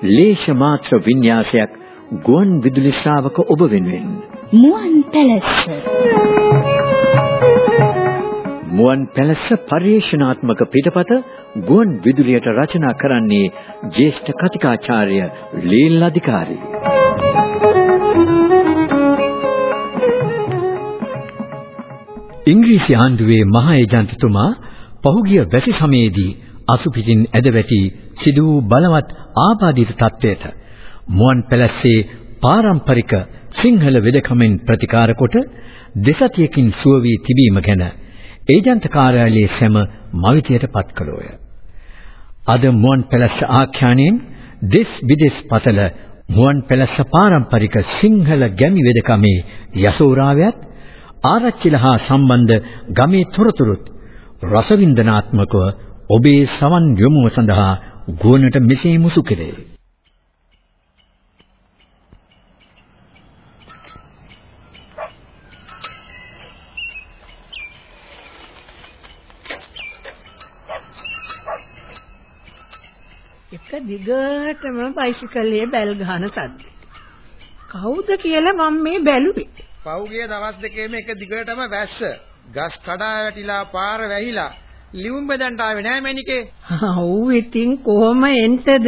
ලේෂ මාත්‍ර වින්‍යාසයක් ගුවන් විදුලි ශ්‍රාවක ඔබ වෙනුවෙන්. මුවන් පැලැස්ස. මුවන් පැලැස්ස පරිශනාත්මක පිටපත ගුවන් විදුලියට රචනා කරන්නේ ජ්‍යෙෂ්ඨ කතිකාචාර්ය ලීල් අධිකාරී. ඉංග්‍රීසි ආණ්ඩුවේ මහා ඒජන්තතුමා පහුගිය වැසි සමයේදී අසුපිටින් ඇදවැටි සිදු වූ බලවත් ආබාධිත තත්වයට මුවන් පැලස්සේ පාරම්පරික සිංහල වෙදකමෙන් ප්‍රතිකාර කොට දෙසතියකින් සුව වී තිබීම ගැන ඒජන්ත කාර්යාලයේ සැම මවිතයට පත් කළෝය. අද මුවන් පැලස්ස ආඛ්‍යානයෙන් දෙස් විදෙස් පතල මුවන් පැලස්ස පාරම්පරික සිංහල ගැමි වෙදකමේ යසෝරාවයත් ආරච්චිල හා සම්බන්ධ ගමේ තොරතුරුත් රසවින්දනාත්මකව ඔබේ සවන් යොමුව සඳහා ගුවනට මෙසේ මුසු කෙරේ. එක දිගටම බයිසිකලයේ බැල් ගහන සද්ද. කවුද කියලා මම මේ බැලුවේ. පහුගිය දවස් දෙකේම එක දිගටම වැස්ස. ගස් කඩා වැටිලා පාර වැහිලා ලියුම් බෙදන්ට ආවේ නෑ මැනිකේ. ඔව් ඉතින් කොහොම එන්ටද?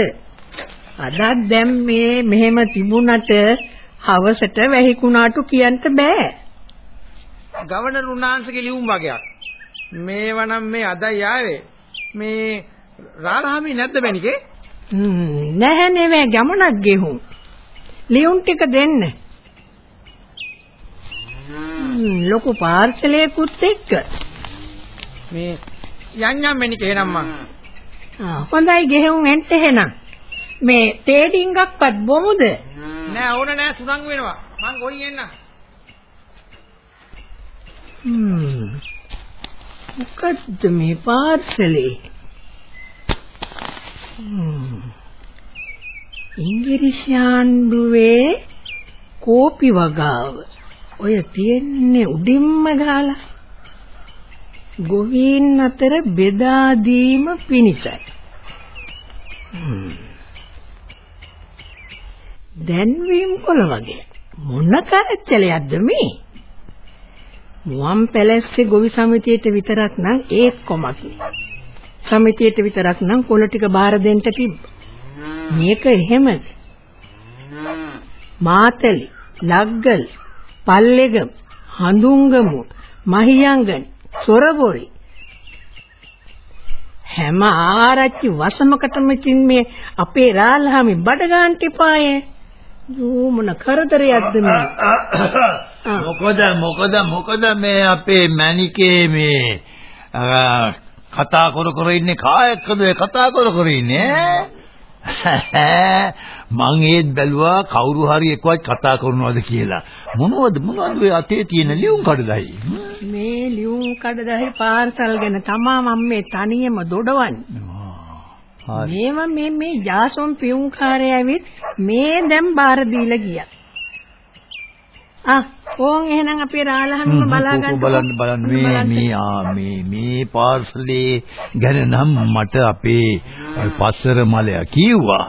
අදත් දැන් මේ මෙහෙම තිබුණට හවසට වැහිකුණාටු කියන්න බෑ. ගවර්නර් උන්නාන්සේගේ ලියුම් වගේක්. මේවනම් මේ අදයි ආවේ. මේ රාලහාමි නැද්ද මැනිකේ? නැහැ නෙවෙයි ගමනක් ගෙහුම්. ලියුම් ටික දෙන්න. ලොකු පාර්සලයකුත් එක්ක. මේ යන් යම් මෙනික එහෙනම් මං. හොඳයි ගෙහුම් එන්න එහෙනම්. මේ තේ ඩිංගක්වත් බොමුද? නෑ ඕන නෑ සුණන් වෙනවා. මං ගොයින් එන්න. හ්ම්. මොකද්ද මේ පාර්සලේ? හ්ම්. ඉංග්‍රීසි ආණ්ඩුවේ කෝපි වගාව. ඔය තියෙන්නේ උඩින්ම ගාලා. ගොවීන් අතර බෙදා දීම පිණිසයි. දැන්වීම් කොළ වගේ මොන කරච්චලයක්ද මේ? මුවන් පැලැස්සේ ගොවි සමිතියට විතරක් නම් ඒත් කොමක් නේ. සමිතියට විතරක් නම් කොළ ටික බාර දෙන්න තිබ්බ. මේක එහෙමද? මාතලි, ලග්ගල්, පල්ලෙගම, හඳුන්ගමු, මහියංගන, සොරබොරි හැම ආරච්චි වසමකටම ඉතින් මේ අපේ රාල්හාමි බඩ ගන්න තිපායේ යෝ මොන කරදරයක්ද මේ? මොකද මොකද මොකද මේ අපේ මැනිකේ මේ කතා කර කර ඉන්නේ? කායකද? කතා කර කර ඉන්නේ? මං ඒත් බැලුවා කවුරු හරි එක්කවත් කතා කරනවද කියලා. මොනවද? මොනවද ඔය අතේ තියෙන ලියුම් කඩදායි? මේ ලියුම් කඩදායි පාර්සල් ගැන තමා මම මේ තනියම දොඩවන්නේ. මේව මේ මේ ජාසොන් පියුම්කාරය ඇවිත් මේ දැන් බාර දීලා ගියා ආ ඕන් එහෙනම් අපේ රාලහමිම බලා ගන්න බලන්න බලන්න. මේ මේ ආ මේ මේ පාර්සලේ ගැන නම් මට අපේ පස්සර මලයා කිව්වා.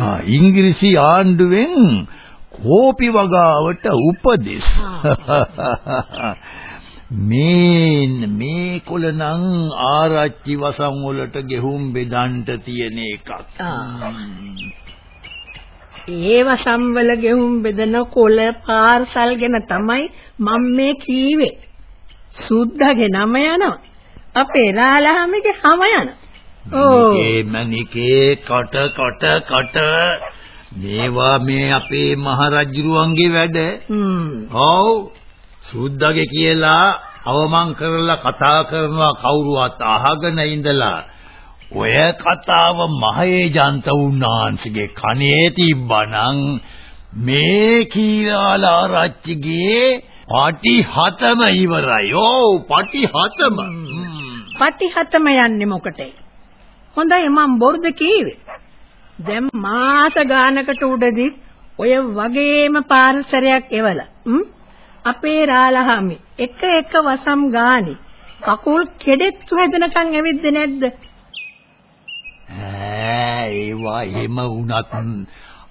ආ ඉංග්‍රීසි ආණ්ඩුවෙන් කෝපි වගාවට උපදෙස්. මේ මේ කොළනම් ආරච්චි වසන් වලට ගෙහුම් බෙදන්න තියෙන එකක් ඒව සම්වල ගෙහුම් බෙදන කොළ පාර්සල් ගැන තමයි මම මේ කීවේ. සුද්ධගේ නම යනවා. අපේ රාලහාමිගේ හැම යනවා. ඕ මනිකේ කට කට කට මේවා මේ අපේ මහරජුරුවන්ගේ වැඩ. හ්ම්. ඔව්. සුද්ධගේ කියලා අවමන් කරලා කතා කරනවා කවුරුවත් අහගෙන ඉඳලා ඔය කතාව මහේජන්ත උන්නාන්සේගේ කනේ තිබ්බනම් මේ කීරාලාරච්චිගේ පාටි හතම ඉවරයි. ඕ පාටි හතම. පටි හතම යන්නේ මොකටේ? හොඳයි මම බොරුද කීවේ. දැන් මාස ගානකට උඩදී ඔය වගේම පාරසරයක් එවලා අපේ රාලහාමි එක එක වසම් ගානි කකුල් කෙඩෙත් වැදෙනකන් ඇවිද්ද නැද්ද? ඈ ඒවා එහෙම වුණත්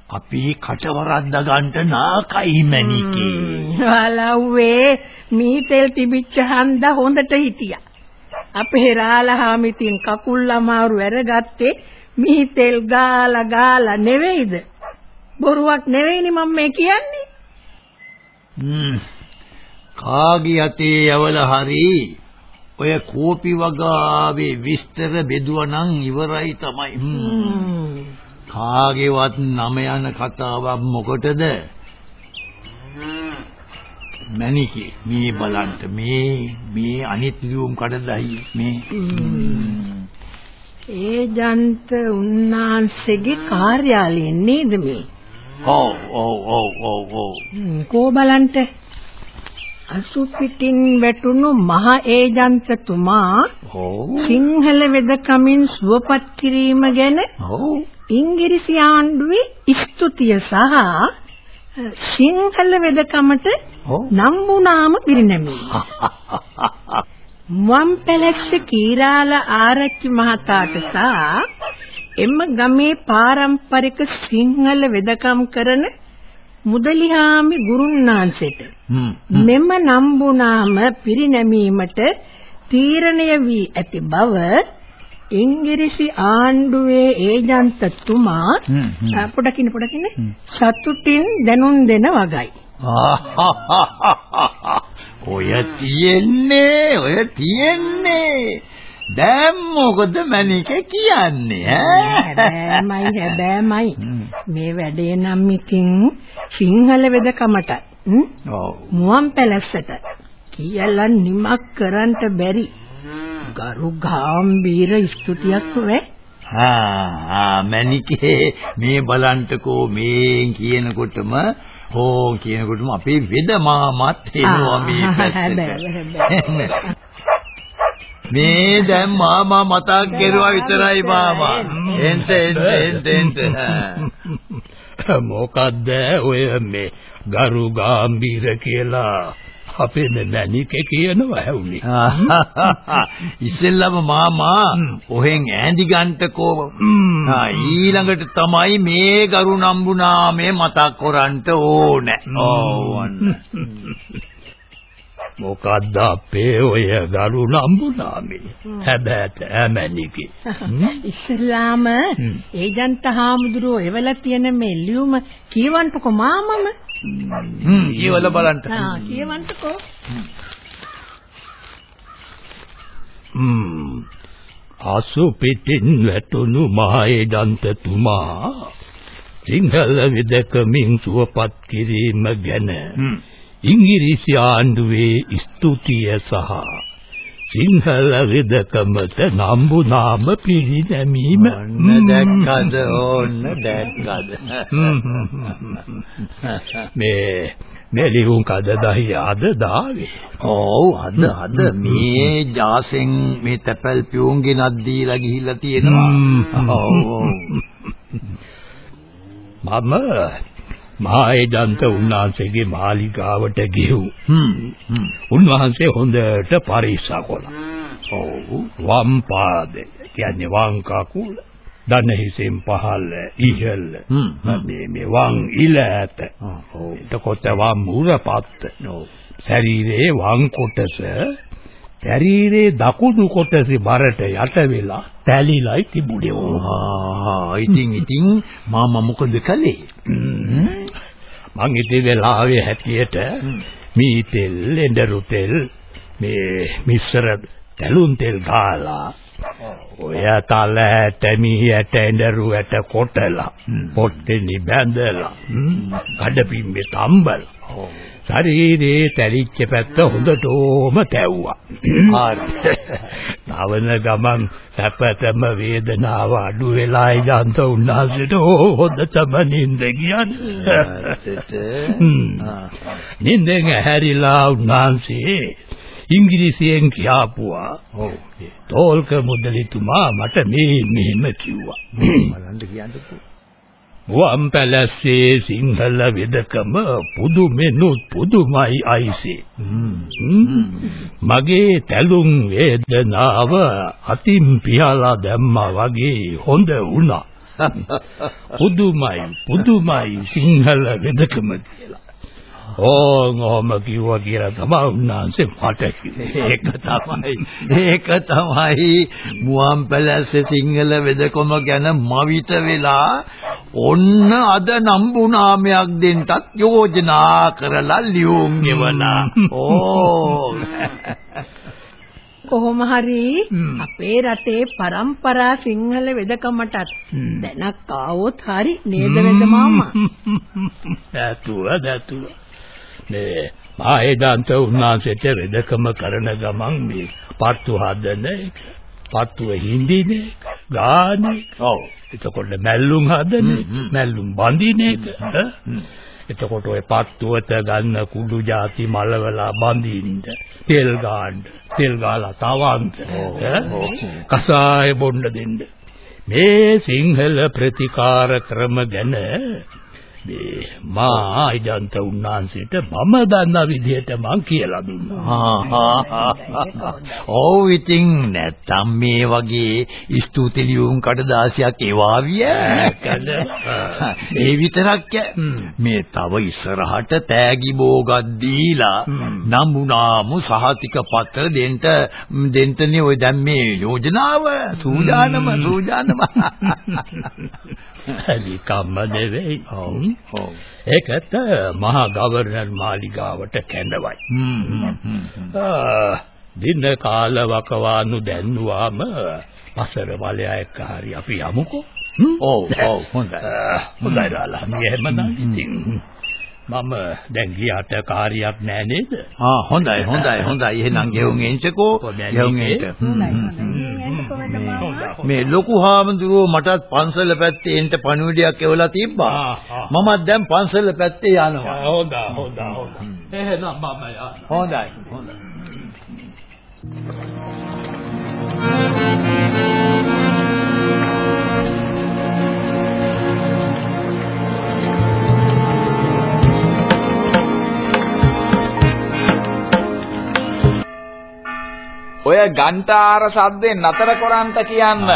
අපි කටවරද්ද ගන්න නාකයි මැනිකේ. වලව්වේ මීතෙල් තිබිච්ච හන්ද හොඳට හිටියා. අපේ රාලහාමිතින් කකුල් අමාරු ඇරගත්තේ මීතෙල් ගාලා ගාලා නෙවෙයිද? බොරුවක් නෙවෙයිනි මම මේ කියන්නේ. හ්ම්. කාගේ අතේ යවල හරි ඔය කෝපි වගාවේ විස්තර බෙදුවනම් ඉවරයි තමයි. කාගේවත් නම යන කතාවක් මොකටද? මණිකේ. මේ බලන්න. මේ මේ අනිත් ලියුම් කඩදායි. මේ. ඒ ජන්ත උන්නාන්සේගේ කාර්යාලයෙන් නේද මේ? ඔව් ඔව් ඔව් ඔව් ඔව්. කෝ බලන්ට අසු පිටින් වැටුණු මහ ඒජන්තතුමා සිංහල වෙදකමින් සුවපත් කිරීම ගැන ඉංග්‍රීසි ආණ්ඩුවේ ස්තුතිය සහ සිංහල වෙදකමට නම්බුනාම පිරිනැමීම. මම් පැලැස්ස කීරාල ආරච්චි මහතාට සහ එම ගමේ පාරම්පරික සිංහල වෙදකම් කරන මුදලිහාමි ගුරුන්නාන්සේට. මෙම නම්බුනාම පිරිනැමීමට තීරණය වී ඇති බව ඉංග්‍රීසි ආණ්ඩුවේ ඒජන්තතුමා පොඩකින් පොඩකින් සතුටින් දැනුම් දෙන වගයි. ඔය තියෙන්නේ ඔය තියෙන්නේ. දැන් මොකද මණිකේ කියන්නේ හැබෑමයි හැබෑමයි මේ වැඩේ නම් ඉතින් සිංහල වෙදකමට මුවන් පැලැස්සට. කියලා නිමක් කරන්න බැරි. ගරු ගාම්භීර ස්තුතියක් වේ. ආ මණිකේ මේ බලන්ටකෝ මේ කියනකොටම හෝ කියනකොටම අපේ වෙද මාමත් එනවා මේ පැත්තට මේ දැන් මාමා මතක් කෙරුවා විතරයි මාමා එන්ට එන්ට එන්ට මොකද්ද ඔය මේ ගරු ගාම්භීර කියලා අපේ මැනිකේ කියනවා ඇහුනේ. ඉස්සෙල්ලම මාමා ඔහෙන් ඈඳි ගන්නකෝ. ඊළඟට තමයි මේ ගරු නම්බු නාමය මතක් කරන්ට ඕනේ. ඕවන්න. මොකද්ද අපේ ඔය ගරු නම්බු නාමේ? හැබැයි ඈමැනිකේ. ඉස්ලාම ඒජන්ත හාමුදුරුවෝ එවලා තියෙන මේ ලියුම කියවන්නකෝ මාමම. කියවල බලන්න. ආ කියවන්නකෝ. ආසු පිටින් වැටුණු මහේදන්තතුමා සිංහල විදකමින් සුවපත් කිරීම ගැන ඉංග්‍රීසි ආණ්ඩුවේ ස්තුතිය සහ සිංහල විදකමට නම්බු නාම පිරිනැමීම. ඔන්න දැක්කද? ඕන්න දැක්කද? මේ මේ ලියුම් කඩදාහි අද දාවේ. ඔව් අද අද. මේ ජාසෙන් මේ තැපැල් පියුම් ගෙනත් දීලා ගිහිල්ලා තියෙනවා. ඔව්. මම මායදන්ත උන්වහන්සේගේ මාලිගාවට ගිහුව. හ්ම් උන්වහන්සේ හොඳට පරීක්ෂා කළා. ඔව් වම් පාදේ කියන්නේ වම් කකුල දන හිසෙන් පහළ ඉහළ. මේ මේ වම් ඉල ඇත. ඔව් එතකොට වම් මුරපත්. ශරීරයේ වම් කොටස ශරීරයේ දකුණු කොටසේ බරට යට වෙලා තැලිලයි තිබුණේ. ආ ඉතින් ඉතින් මාමා මොකද කළේ මං ඉතින් වෙලාවේ හැටියට මී තෙල්, එඬරු තෙල්, මේ මිශ්‍ර තැලුන් තෙල් ගාලා ඔය තල ඇට මී ඇට එඬරු ඇට කොටලා පොට්ටෙනි බැඳලා කඩපිම්බේ තම්බලා ශරීරේ තැලිච්ච පැත්ත හොඳටම තැව්වා. නවන ගමන් සැපතම වේදනාව අඩු වෙලා ඉඳන්ත උන්නාසෙට හොඳටම නිින්ද කියන්නේ. නිින්දෙන් ඇහැරිලා උන්නාන්සේ ඉංග්‍රීසියෙන් කියාපුවා. ඔව්. තෝල්ක මුදලිතුමා මට මේ මෙහෙම කිව්වා. බලන්න කියන්නකෝ. වම් පැලස්සේ සිංහල වෙදකම පුදුමෙනුත් පුදුමයි අයිසේ. මගේ තැලුම් වේදනාව අතින් පියාලා දැම්මා වගේ හොඳ වුණා. පුදුමයි පුදුමයි සිංහල වෙදකම කියලා. ඔහම කිව්වා කියලා තමයි උන්නාන්සේ මට. ඒක තමයි. ඒක තමයි මුවන් පැලැස්සේ සිංහල වෙදකම ගැන මවිත වෙලා ඔන්න අද නම්බු නාමයක් දෙන්නත් යෝජනා කරලා ලියුම් ගෙවනා. ඕ. කොහොම හරි අපේ රටේ પરම්පරා සිංහල වෙදකමටත් දැනක් ආවොත් හරි නේද වෙද මාමා? දැතුව දැතුව. මේ ආයදාන්ත උන්නාසෙට වෙදකම කරන ගමන් මේ පත්තු හදන පත්තුව හිඳින ගාන ඔව්. එතකොට මැල්ලුම් හදන මැල්ලුම් බඳින එතකොට ඔය පත්තුවට ගන්න කුඩු ಜಾති මලවලා බඳින්න තෙල් ගාන්න. තෙල් ගාලා තවන්ත කසාය බොන්න දෙන්න. මේ සිංහල ප්‍රතිකාර ක්‍රම ගැන මේ මා ඉදන්ත උන්නාන්සේට මම දන්න විදිහට මං කියලා දුන්නා. ඔව් ඉතින් නැත්තම් මේ වගේ ස්තුති ලියුම් කඩදාසියක් එවාවිය. ඒ විතරක් මේ තව ඉස්සරහට තෑගි බෝගක් දීලා නමුනාමු සහතික පත්‍ර දෙන්න දෙන්නනේ ඔය දැන් මේ යෝජනාව සූදානම සූදානම. හරි කම්ම නෙවෙයි. ඔව්. ඒකට මහා ගවර්නර් මාලිගාවට කැඳවයි. දින කාල වකවානු දැන්නුවාම පසර වලය එක්ක හරි අපි යමුකෝ. ඔව් ඔව් හොඳයි. හොඳයි දාලා. මෙහෙමනම් ඉතින් මම දැන් ගියාට කාර්යයක් නෑ නේද? ආ හොඳයි හොඳයි හොඳයි. එහෙනම් ගෙවුම් එන්චකෝ. ගෙවුම් එන්ට. මේ ලොකු හාමුදුරුවෝ මටත් පන්සල පැත්තේ එන්ට පණිවිඩයක් එවලා තිබ්බා. මමත් දැන් පන්සල පැත්තේ යනවා. හොඳයි හොඳයි හොඳයි. එහෙනම් මම. හොඳයි හොඳයි. ගන්ටාර සද්දෙන් නතර කරන්ට කියන්න.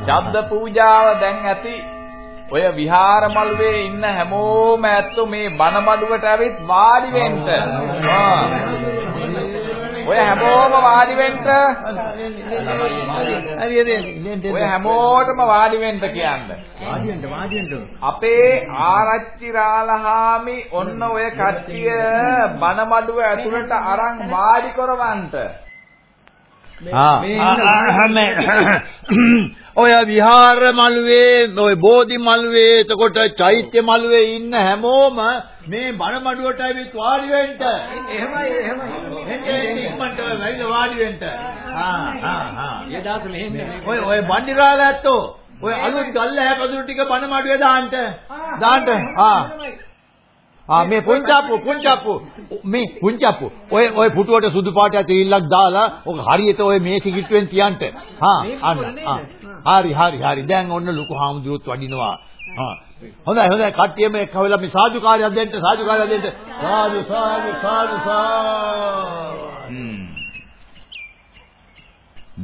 ශබ්ද පූජාව දැන් ඇති. ඔය විහාර මළුවේ ඉන්න හැමෝම ඇත්තෝ මේ බණ මඩුවට ඇවිත් වාඩි වෙන්න. ඔය හැමෝම වාඩි වෙන්න. හරියද? ඔය හැමෝටම වාඩි වෙන්න කියන්න. වාඩි වෙන්න වාඩි වෙන්න. අපේ ආරච්චි රාලහාමි ඔන්න ඔය කට්ටිය බණ මඩුව ඇතුළට අරන් වාඩි කරවන්ට. ඔය විහාර මළුවේ ඔය බෝධි මළුවේ එතකොට චෛත්‍ය මළුවේ ඉන්න හැමෝම මේ බණ මඩුවට ඇවිත් වාඩි වෙන්න. එහෙමයි එහෙමයි. එන්නේ ඉක්මනට වැවිල වාඩි වෙන්න. හා හා හා. ඒ දාස මෙහෙන්න. ඔය ඔය බණ්ඩිරාල ඇත්තෝ ඔය අලුත් ගල්ල හැපදුරු ටික බණ මඩුවේ දාන්න. දාන්න. ආ. ආ මේ පුංචාප්පු පුංචාප්පු. මේ පුංචාප්පු. ඔය ඔය පුටුවට සුදු පාට ඇතිරිල්ලක් දාලා ඔක හරියට ඔය මේ සිගිට්ටුවෙන් තියන්න හා අන්න හරි හරි හරි. දැන් ඔන්න ලොකු හාමුදුරුවොත් වඩිනවා. හා. හොඳයි හොඳයි. කට්ටියම එක්ක වෙලා මේ සාදුකාරයක් දෙන්න සාදුකාරයක් දෙන්න. සාදු සාදු සාදු සාදු.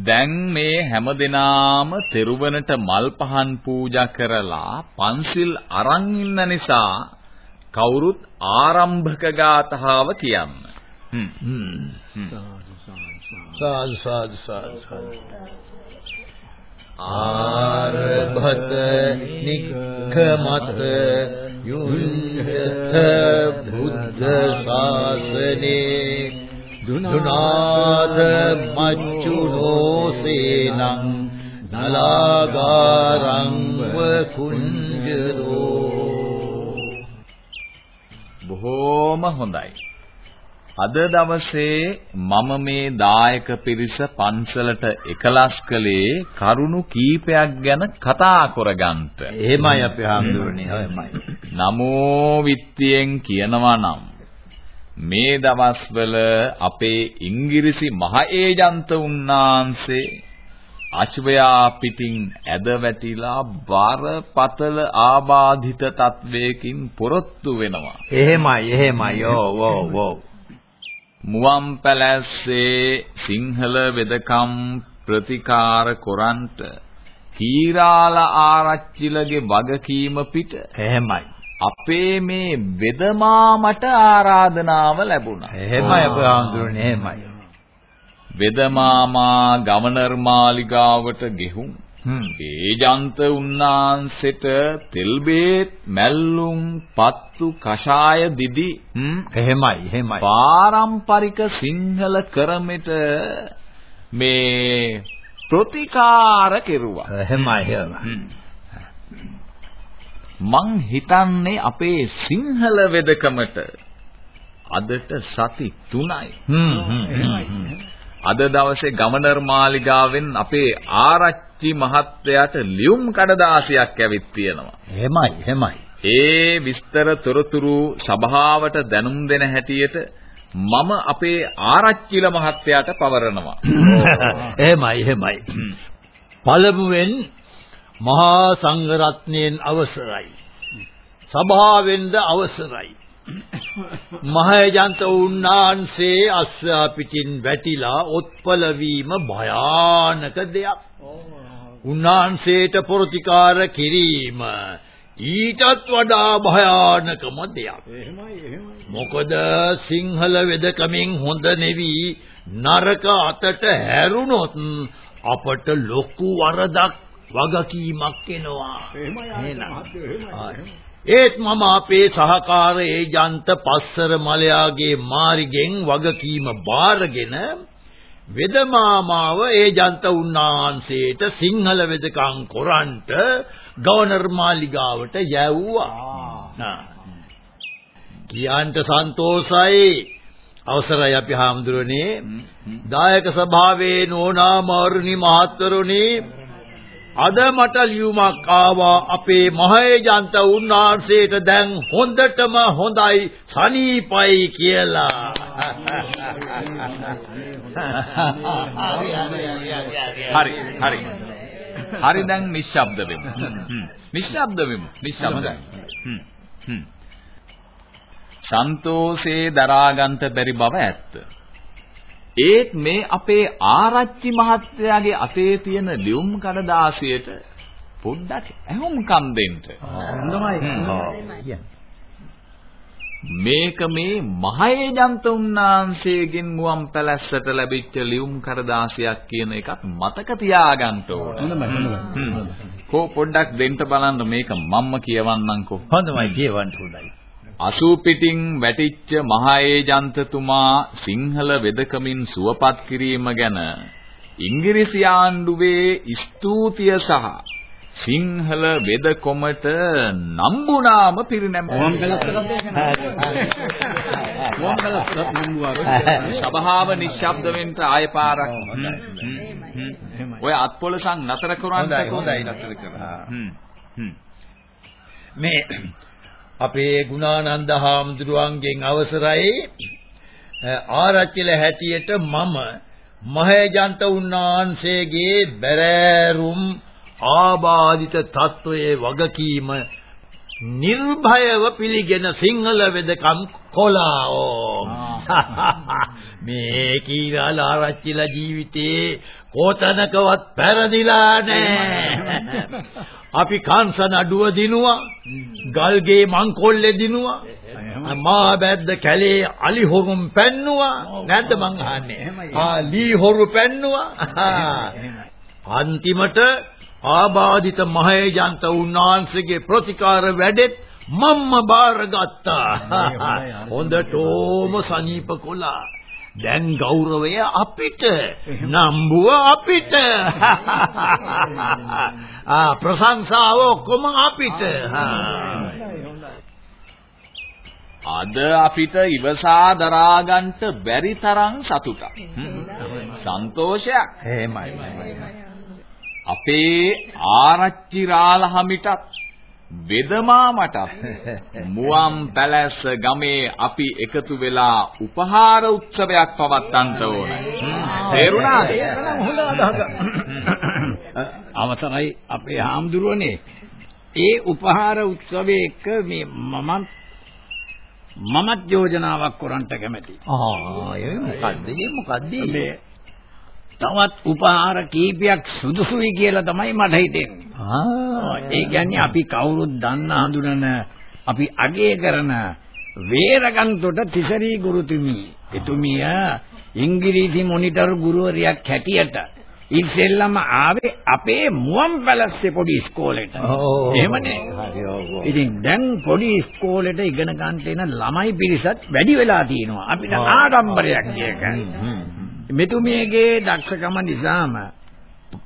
දැන් මේ හැමදෙනාම තෙරුවනට මල් පහන් පූජා කරලා පන්සිල් අරන් ඉන්න නිසා කවුරුත් ආරම්භක ගාථාව කියන්න. සාදු සාදු සාදු සාදු. ආරභත නික්ඛමත යුද්ධ බුද්ධ ශාසනේ දුනාද මච්චුනෝ සේනං නලාගාරං වකුංජරෝ බොහෝම හොඳයි. අද දවසේ මම මේ දායක පිරිස පන්සලට එකලස් කළේ කරුණු කීපයක් ගැන කතා කරගන්නට. එහෙමයි අපේ හාමුදුරනේ. එහෙමයි. නමෝ විත්තියෙන් කියනවා නම් මේ දවස්වල අපේ ඉංග්‍රීසි මහ ඒජන්ත උන්නාන්සේ අශ්වයා පිටින් ඇද වැටිලා බරපතල ආබාධිත තත්වයකින් පොරොත්තු වෙනවා. එහෙමයි එහෙමයි. ඔව් ඔව් ඔව්. මුවන් පැලැස්සේ සිංහල වෙදකම් ප්‍රතිකාර කොරන්ට කීරාල ආරච්චිලගේ වගකීම පිට එහෙමයි. අපේ මේ වෙදමාමට ආරාධනාව ලැබුණා. එහෙමයි අපේ ආන්දරනේ එහෙමයි. වෙදමාමා ගවර්නර් මාලිගාවට ගෙහුම් හ්ම්. ඒජන්ත උන්නාන්සෙට තෙල් බේත් මැල්ලුම් පත්තු කෂාය දිදි හ්ම් එහෙමයි එහෙමයි. පාරම්පරික සිංහල ක්‍රමෙට මේ ප්‍රතිකාර කෙරුවා. එහෙමයි එහෙමයි. මං හිතන්නේ අපේ සිංහල වෙදකමට අදට සති 3යි. හ්ම් හ්ම්. අද දවසේ ගවර්නර් මාලිගාවෙන් අපේ ආරච්චි මහත්තයාට ලියුම් කඩදාසියක් ඇවිත් තියෙනවා. එහෙමයි එහෙමයි. ඒ විස්තර තොරතුරු සභාවට දැනුම් දෙන හැටියට මම අපේ ආරච්චිල මහත්තයාට පවරනවා. එහෙමයි එහෙමයි. පළමුවෙන් මහා සංඝරත්නයෙන් අවසරයි. සභාවෙන්ද අවසරයි. මහේජන්ත උන්නාන්සේ අස්සා පිටින් වැටිලා ඔත්පල වීම භයානක දෙයක්. උන්නාන්සේට ප්‍රතිකාර කිරීම ඊටත් වඩා භයානකම දෙයක්. මොකද සිංහල වෙදකමින් හොඳ නෙවි නරක අතට හැරුණොත් අපට ලොකු වරදක් වගකීමක් එනවා. එහෙමයි. ඒත් මම අපේ සහකාර ඒජන්ත පස්සර මලයාගේ මාරිගෙන් වගකීම බාරගෙන වෙදමාමාව ඒජන්ත උන්නාන්සේට සිංහල වෙදකම් කොරන්ට ගවර්නර් මාලිගාවට යැව්වා. කියන්ට සන්තෝසයි අවසරයි අපි හාමුදුරනේ. දායක සභාවේ නෝනා මාරුනි මහත්වරුනි අද මට ලියුමක් ආවා අපේ මහේජන්ත උන්වහන්සේට දැන් හොඳටම හොඳයි සනීපයි කියලා. හරි හරි. හරි දැන් නිශ්ශබ්ද වෙමු. නිශ්ශබ්ද වෙමු. නිශ්ශබ්දයි. සන්තෝෂේ දරාගන්ත බැරි බව ඇත්ත. ඒත් මේ අපේ ආරච්චි මහත්තයාගේ අතේ තියෙන ලියුම් කඩදාසියට පොඩ්ඩක් ඇහුම්කම් දෙන්න. මේක මේ මහේජන්ත උන්නාන්සේගෙන් මුවන් පැලැස්සට ලැබිච්ච ලියුම් කඩදාසියක් කියන එකත් මතක තියාගන්න ඕන. හොඳයි. කෝ පොඩ්ඩක් දෙන්න බලන්න මේක මම්ම කියවන්නම්කෝ. හොඳයි කියවන්න හොඳයි. අසූ පිටින් වැටිච්ච මහා ඒජන්තතුමා සිංහල වෙදකමින් සුවපත් කිරීම ගැන ඉංග්‍රීසි ආණ්ඩුවේ ස්තුතිය සහ සිංහල වෙදකොමට නම්බුනාම පිරිනැමුවා. සභාව නිශ්ශබ්ද වෙන්න ආය පාරක්. ඔය අත්පොලසන් නතර කරන්න හොඳයි නතර කරා. මේ අපේ ගුණානන්ද හාමුදුරුවන්ගෙන් අවසරයි. ආරච්චිල හැටියට මම මහේජන්ත උන්නාන්සේගේ බැරෑරුම් ආබාධිත තත්වයේ වගකීම නිර්භයව පිළිගෙන සිංහල වෙදකම් කොලා මේ කීරාල ආරච්චිලා ජීවිතේ කොතනකවත් පෙරදිලා නැහැ අපි කාංශන අඩුව දිනුවා ගල්ගේ මංකොල්ලේ දිනුවා මා බැද්ද කැලේ අලි හොරුම් පැන්නුවා. නැද්ද මං අහන්නේ? ආ ලී හොරු පැන්නුවා. අන්තිමට ආබාධිත මහේජන්ත උන්වහන්සේගේ ප්‍රතිකාර වැඩෙත් මම්ම බාරගත්තා. හොඳටම සනීප කොලා දැන් ගෞරවය අපිට නම්බුව අපිට. ආ ප්‍රශංසාව ඔක්කොම අපිට. අද අපිට ඉවසා දරා ගන්නට බැරි තරම් සතුටක්. සන්තෝෂයක්. එහෙමයි. අපේ ආරච්චි රාලහමිටත් වෙදමාමටත් මුවන් පැලැස්ස ගමේ අපි එකතු වෙලා උපහාර උත්සවයක් පවත්වන්න ඕන. තේරුණාද? අවසරයි අපේ හාමුදුරුවනේ. ඒ උපහාර උත්සවයේ එක මේ මම මමත් යෝජනාවක් කරන්නට කැමැති. ආ ඒ මොකද්ද? ඒ මොකද්ද? මේ තවත් උපහාර කීපයක් සුදුසුයි කියලා තමයි මට හිතෙන්නේ. ආ ඒ කියන්නේ අපි කවුරුත් දන්න හඳුනන අපි අගය කරන වේරගන්තොට තිසරි ගුරුතුමී. එතුමිය ඉංග්‍රීසි මොනිටර් ගුරුවරියක් හැටියට ඉස්සෙල්ලම ආවේ අපේ මුවන් පැලස්සේ පොඩි ඉස්කෝලේට. එහෙමනේ. ඉතින් දැන් පොඩි ඉස්කෝලේට ඉගෙන ගන්නට එන ළමයි පිරිසත් වැඩි වෙලා තියෙනවා. අපිට ආඩම්බරයක් ඒක. මෙතුමියගේ දක්ෂකම නිසාම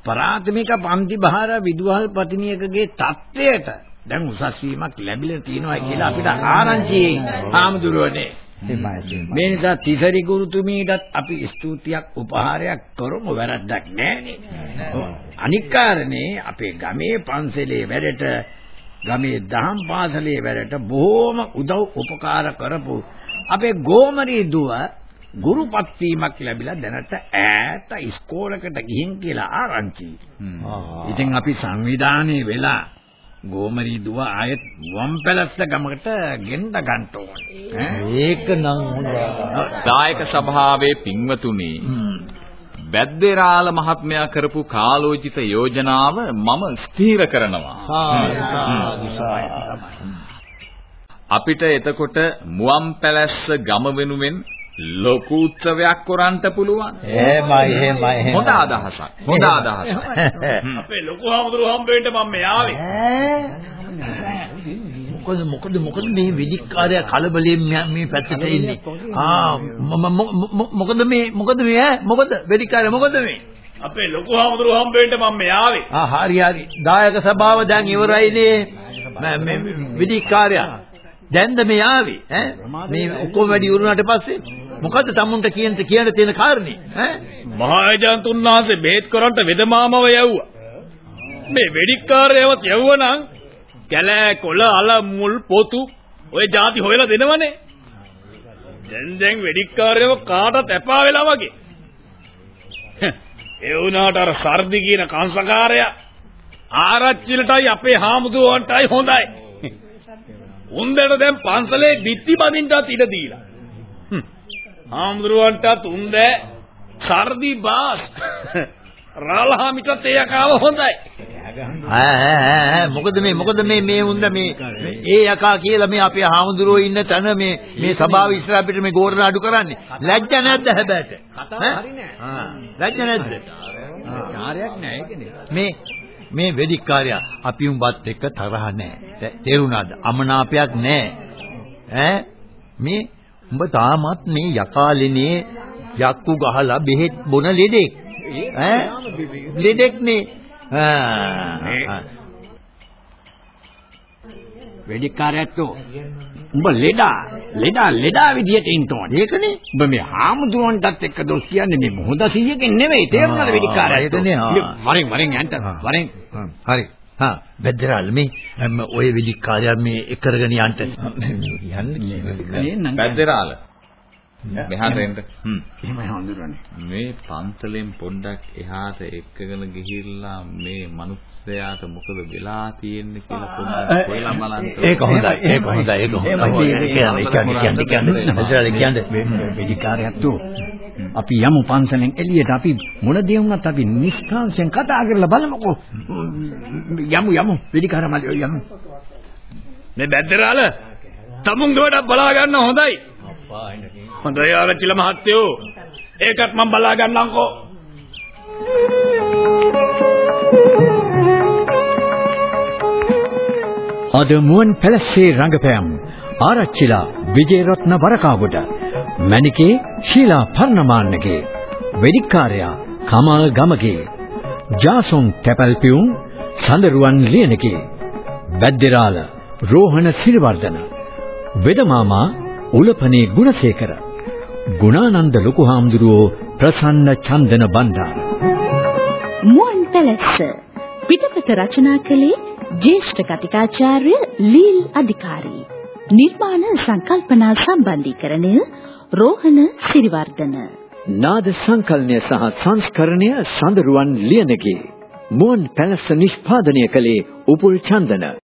ප්‍රාථමික පන්ති බහර විදුහල්පතිනියකගේ තත්වයට දැන් උසස් වීමක් ලැබිලා තියෙනවා කියලා අපිට ආරංචි ආමදුරෝනේ. මේ නිසා තිසරි ගුරුතුමීටත් අපි ස්තුතියක් උපහාරයක් කරමු. වැරද්දක් නැහැ අනික් කාරණේ අපේ ගමේ පන්සලේ වැඩට ගමේ දහම් පාසලේ වැඩට බොහොම උදව් උපකාර කරපු අපේ ගෝමරී දුව ගුරුපත් වීමක් ලැබිලා දැනට ඈත ඉස්කෝලේකට ගිහින් කියලා ආරංචි. ඉතින් අපි සංවිධානයේ වෙලා ගෝමරී දුව ආයෙත් වම්පැලස්ස ගමකට ගෙන්න ගන්න ඕනේ. ඒක නම් හොඳයි. දායක සභාවේ පින්වතුනි බැද්දේරාල මහත්මයා කරපු කාලෝචිත යෝජනාව මම ස්ථීර කරනවා. අපිට එතකොට මුවන් පැලැස්ස ගම වෙනුවෙන් ලොකු උත්සවයක් කරන්න පුළුවන්. එහෙමයි එහෙමයි එහෙමයි. හොඳ අදහසක්. හොඳ අදහසක්. අපේ ලොකු හාමුදුරුවෝ හම්බෙන්න මම මේ ආවේ. මොකද මොකද මොකද මේ වෙදිකාරය කලබලයෙන් මෙ- මේ පැත්තට ඉන්නේ. ආ මොකද මේ මොකද මේ ඈ මොකද වෙදිකාරය මොකද මේ? අපේ ලොකු හාමුදුරුවෝ හම්බෙන්න මම මේ ආවේ. ආ හරි හරි. දායක සභාව දැන් ඉවරයිනේ. මේ වෙදිකාරය දැන්ද මේ ආවේ ඈ මේ ඔක්කොම වැඩි ඉවරුනාට පස්සේ මොකද්ද තමුන්ට කියන්න කියන්න තියෙන කාරණේ ඈ මහාජාන්ත උන්වහන්සේ බේත් කරන්ට වෙදමාමව යවුවා. මේ වෙඩික්කාරයවත් යවුවනම් කැලෑ කොළ අල මුල් පොතු ඔය જાති හොයලා දෙනවනේ. දැන් දැන් වෙඩික්කාරයව කාටත් එපා වෙලා වගේ. ඒ වුණාට අර සර්දි කියන කංශකාරයා ආරච්චිලටයි අපේ හාමුදුරුවන්ටයි හොඳයි. උන්දට දැන් පන්සලේ බිත්ති බඳින්නත් ඉඩ දීලා. හ්ම්. හාමුදුරුවන්ටත් උන්ද? සර්දි බාස්. රාලහාමිටත් එයකාව හොඳයි. ඈ මොකද මේ මොකද මේ මේ උන්ද මේ ඒ යකා කියලා මේ අපේ හාමුදුරුවෝ ඉන්න තැන මේ මේ සභාව ඉස්සර අපිට මේ ගෝරණ අඩු කරන්නේ. ලැජ්ජ නැද්ද හැබැයිට කතාව හරි නෑ. ලැජ්ජ නැද්ද? කාර්යයක් නෑ ඒකනේ. මේ මේ වෙදිකාරයා අපි උඹත් එක්ක තරහ නෑ. තේ- තේරුණාද? අමනාපයක් නෑ. ඈ? මේ උඹ තාමත් මේ යකාලෙනේ යක්කු ගහලා බෙහෙත් බොන ලෙඩෙක් ඈ ලෙඩෙක්නේ ආ වෙඩික්කාරයත්ෝ උඹ ලෙඩා ලෙඩා ලෙඩා විදියට ඉන්න ඕනේ. ඒකනේ. උඹ මේ හාමුදුරුවන්ටත් එක්ක දොස් කියන්නේ මේ මොහොත සීයකින් නෙවෙයි. තේරුණාද ආ. වරෙන් වරෙන් යන්න. වරෙන්. හරි. හා බෙද්දරල් මේ ඔය වෙඩික්කාරයා මේ එක කරගෙන යන්න. යන්න. බැද්දරාල. මෙහාට එන්න. හ්ම්. එහෙමයි හාමුදුරනේ. මේ පන්සලෙන් පොඩ්ඩක් එහාට එක්කගෙන ගිහිල්ලා මේ මිනිස්සයාට මොකද වෙලා තියෙන්නේ කියලා පොඩ්ඩක් හොයලා බලන්න. ඒක හොඳයි. ඒක හොඳයි. ඒක හොඳයි. කියන්නේ කියන්නේ කියන්නේ කියන්නේ වෙඩික්කාරයත්ෝ අපි යමු පන්සලෙන් එළියට අපි මොන දේ වුණත් අපි නිෂ්කාංශයෙන් කතා කරලා බලමුකෝ. යමු යමු වෙඩිකාර මල්ලි යමු. මේ බැද්දරාල තමුන් දුවට බලා ගන්න හොඳයි. හොඳයි ආරච්චිල මහත්තයෝ. ඒකත් මම බලා ගන්නම්කෝ. අද මුවන් පැලස්සේ රංගපෑම් ආරච්චිලා විජේරත්න වරකාගොඩ මණිකේ ශීලා පර්ණමාන්නගේ වෙදිකාරයා කමල් ගමගේ ජාසොන් තැපල්පියුම් සඳරුවන් ලියනගේ වැද්දේරාල රෝහණ සිරිවර්ධන වෙදමාමා උලපනේ ගුණසේකර ගුණානන්ද ලොකු හාමුදුරුවෝ ප්‍රසන්න චන්දන බණ්ඩාර. මුවන් පැලස්ස පිටපත රචනා කළේ ජ්‍යෙෂ්ඨ කතිකාචාර්ය ලීල් අධිකාරී. නිර්මාණ සංකල්පනා සම්බන්ධීකරණය රෝහණ සිරිවර්ධන. නාද සංකලනය සහ සංස්කරණය සඳරුවන් ලියනගේ. මුවන් පැලස්ස නිෂ්පාදනය කළේ උපුල් චන්දන.